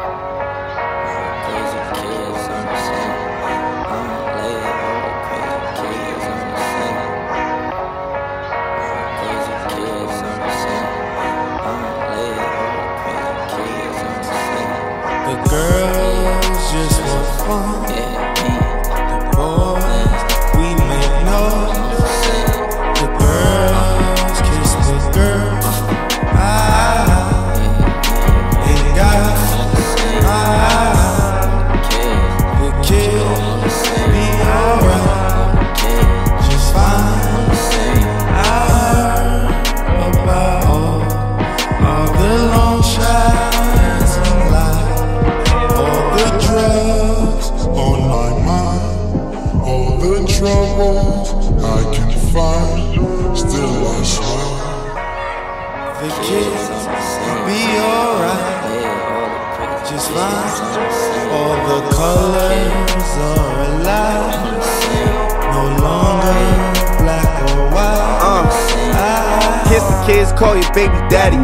Crazy I can find, still I smile. the Kids kids on the scene. be alright, Yeah, all the crazy just kids fine. All the colors are alive, On the scene. no longer black or white. Uh, kiss the kids, call your baby daddy.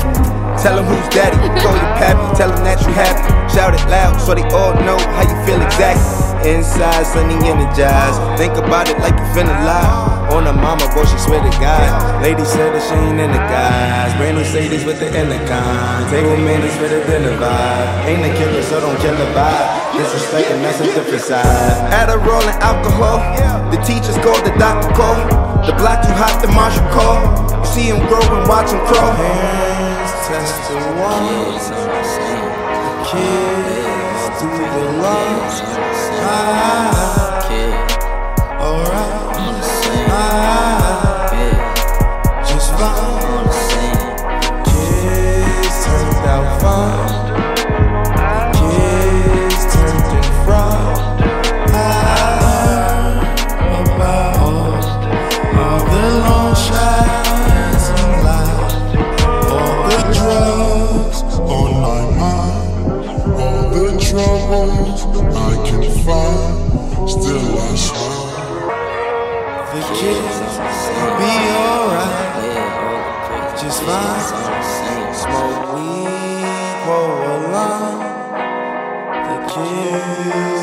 Tell them who's daddy. Call your pappy, tell them that you happy. Shout it loud so they all know how you feel exactly. Inside, sunny, energized. Think about it like you finna lie. On a mama, boy, she swear to God. Lady said that she ain't in the guys. Brand new this with the intercom. Table manners with a dinner vibe. Ain't a killer, so don't kill the vibe. Disrespect and that's a different side. Adderall and alcohol. The teachers call, the doctor call. The block you hot, the marshal call. You see him grow and watch him crawl. parents test the one, Kids on the scene. I can find, still I smile. The kids will be alright, just fine. Smoke weed, roll a line. The kids